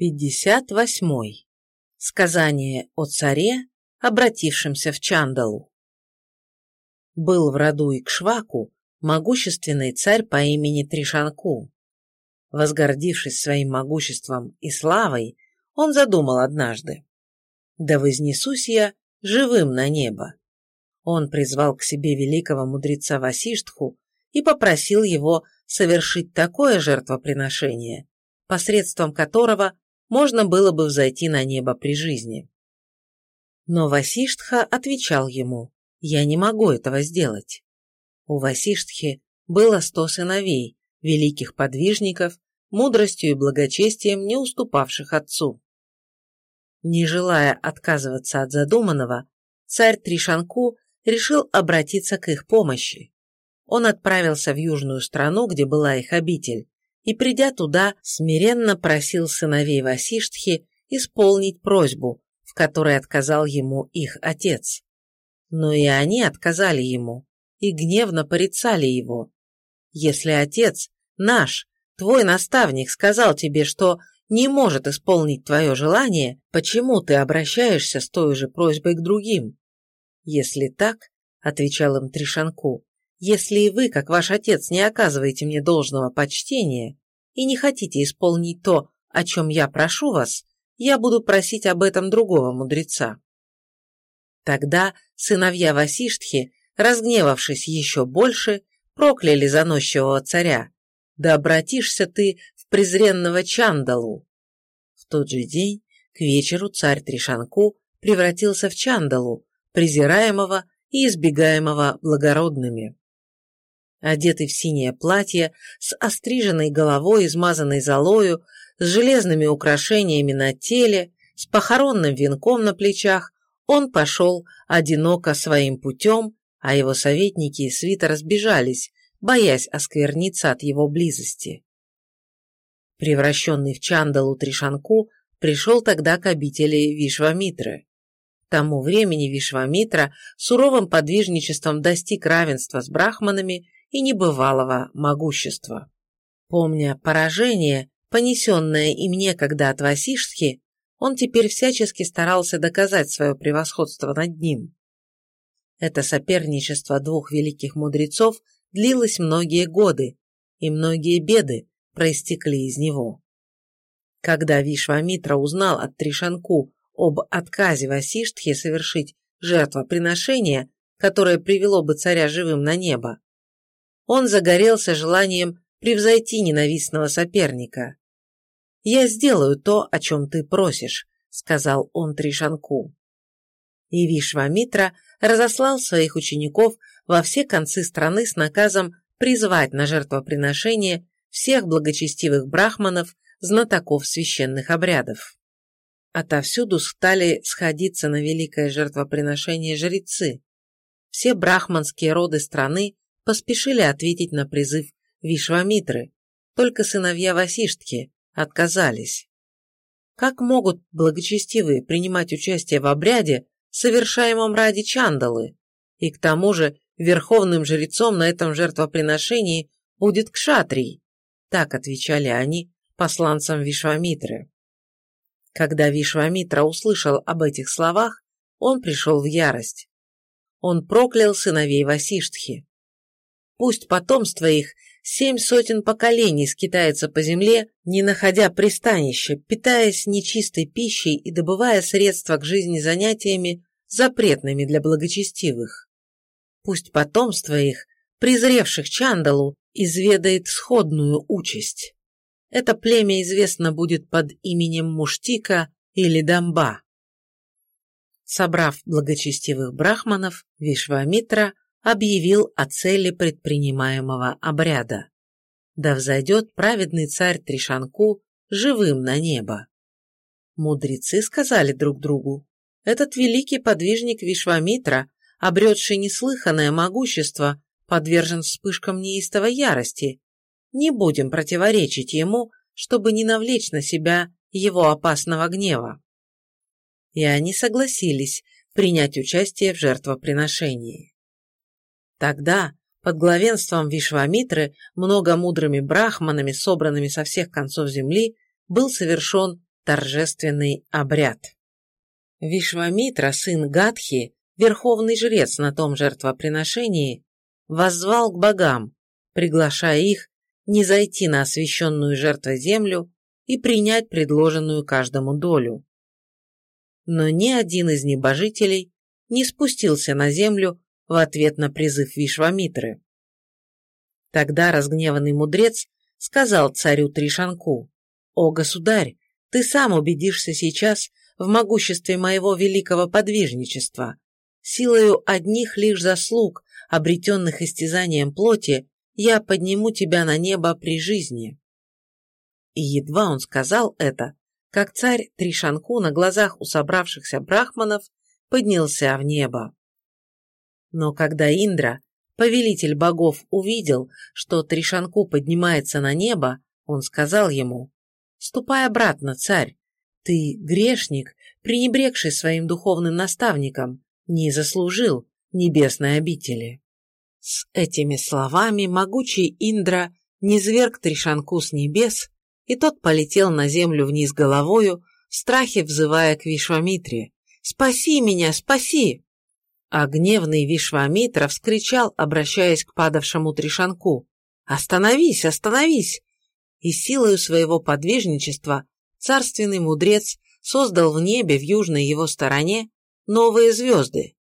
58. Сказание о царе, обратившемся в Чандалу. Был в роду Икшваку могущественный царь по имени Тришанку. Возгордившись своим могуществом и славой, он задумал однажды. «Да вознесусь я живым на небо». Он призвал к себе великого мудреца Васиштху и попросил его совершить такое жертвоприношение, посредством которого можно было бы взойти на небо при жизни. Но Васиштха отвечал ему, «Я не могу этого сделать». У Васиштхи было сто сыновей, великих подвижников, мудростью и благочестием не уступавших отцу. Не желая отказываться от задуманного, царь Тришанку решил обратиться к их помощи. Он отправился в южную страну, где была их обитель, и, придя туда, смиренно просил сыновей Васиштхи исполнить просьбу, в которой отказал ему их отец. Но и они отказали ему и гневно порицали его. Если отец, наш, твой наставник, сказал тебе, что не может исполнить твое желание, почему ты обращаешься с той же просьбой к другим? Если так, — отвечал им Тришанку, если и вы, как ваш отец, не оказываете мне должного почтения и не хотите исполнить то, о чем я прошу вас, я буду просить об этом другого мудреца. Тогда сыновья Васиштхи, разгневавшись еще больше, прокляли заносчивого царя. Да обратишься ты в презренного Чандалу. В тот же день, к вечеру, царь Тришанку превратился в Чандалу, презираемого и избегаемого благородными одетый в синее платье, с остриженной головой, измазанной золою, с железными украшениями на теле, с похоронным венком на плечах, он пошел одиноко своим путем, а его советники и свита разбежались, боясь оскверниться от его близости. Превращенный в Чандалу Тришанку пришел тогда к обители Вишвамитры. К тому времени Вишвамитра суровым подвижничеством достиг равенства с брахманами и небывалого могущества. Помня поражение, понесенное им некогда от Васишски, он теперь всячески старался доказать свое превосходство над ним. Это соперничество двух великих мудрецов длилось многие годы, и многие беды проистекли из него. Когда Вишвамитра узнал от Тришанку об отказе Васиштхи совершить жертвоприношение, которое привело бы царя живым на небо, он загорелся желанием превзойти ненавистного соперника. «Я сделаю то, о чем ты просишь», — сказал он Тришанку. И Вишвамитра разослал своих учеников во все концы страны с наказом призвать на жертвоприношение всех благочестивых брахманов, знатоков священных обрядов. Отовсюду стали сходиться на великое жертвоприношение жрецы. Все брахманские роды страны поспешили ответить на призыв Вишвамитры, только сыновья Васиштки отказались. Как могут благочестивые принимать участие в обряде, совершаемом ради чандалы? И к тому же верховным жрецом на этом жертвоприношении будет кшатрий. Так отвечали они посланцам Вишвамитры. Когда Вишвамитра услышал об этих словах, он пришел в ярость. Он проклял сыновей Васиштхи. Пусть потомство их семь сотен поколений скитается по земле, не находя пристанища, питаясь нечистой пищей и добывая средства к жизни занятиями, запретными для благочестивых. Пусть потомство их, презревших Чандалу, изведает сходную участь. Это племя известно будет под именем Муштика или Дамба. Собрав благочестивых брахманов, Вишвамитра объявил о цели предпринимаемого обряда. Да взойдет праведный царь Тришанку живым на небо. Мудрецы сказали друг другу, этот великий подвижник Вишвамитра, обретший неслыханное могущество, подвержен вспышкам неистовой ярости. Не будем противоречить ему, чтобы не навлечь на себя его опасного гнева. И они согласились принять участие в жертвоприношении. Тогда, под главенством Вишвамитры, многомудрыми брахманами, собранными со всех концов земли, был совершен торжественный обряд. Вишвамитра, сын Гадхи, верховный жрец на том жертвоприношении, воззвал к богам, приглашая их не зайти на освященную жертвой землю и принять предложенную каждому долю. Но ни один из небожителей не спустился на землю в ответ на призыв Вишвамитры. Тогда разгневанный мудрец сказал царю Тришанку, «О, государь, ты сам убедишься сейчас в могуществе моего великого подвижничества. Силою одних лишь заслуг, обретенных истязанием плоти, я подниму тебя на небо при жизни». И едва он сказал это, как царь Тришанку на глазах у собравшихся брахманов поднялся в небо. Но когда Индра, повелитель богов, увидел, что Тришанку поднимается на небо, он сказал ему, «Ступай обратно, царь. Ты, грешник, пренебрегший своим духовным наставником, не заслужил небесной обители». С этими словами могучий Индра низверг Тришанку с небес, и тот полетел на землю вниз головою, в страхе взывая к Вишвамитре. «Спаси меня, спаси!» А гневный Вишвамитра вскричал, обращаясь к падавшему Тришанку. «Остановись, остановись!» И силою своего подвижничества царственный мудрец создал в небе в южной его стороне новые звезды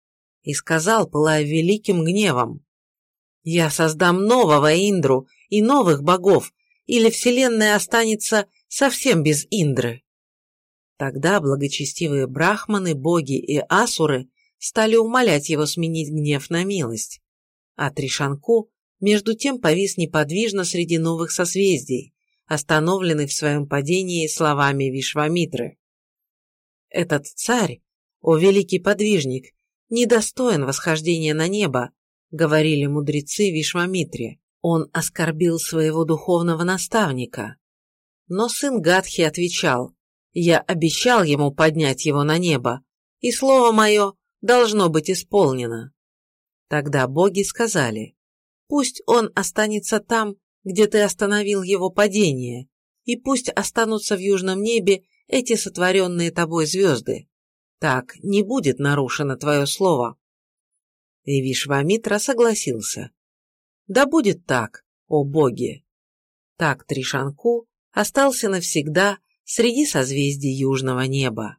и сказал, пылая великим гневом, «Я создам нового Индру и новых богов, или Вселенная останется совсем без Индры». Тогда благочестивые брахманы, боги и асуры стали умолять его сменить гнев на милость. А Тришанку между тем повис неподвижно среди новых созвездий, остановленный в своем падении словами Вишвамитры. «Этот царь, о великий подвижник, недостоин восхождения на небо», говорили мудрецы Вишвамитре. Он оскорбил своего духовного наставника. Но сын Гадхи отвечал, «Я обещал ему поднять его на небо, и слово мое должно быть исполнено. Тогда боги сказали, пусть он останется там, где ты остановил его падение, и пусть останутся в южном небе эти сотворенные тобой звезды. Так не будет нарушено твое слово. И Вишвамитра согласился. Да будет так, о боги. Так Тришанку остался навсегда среди созвездий южного неба.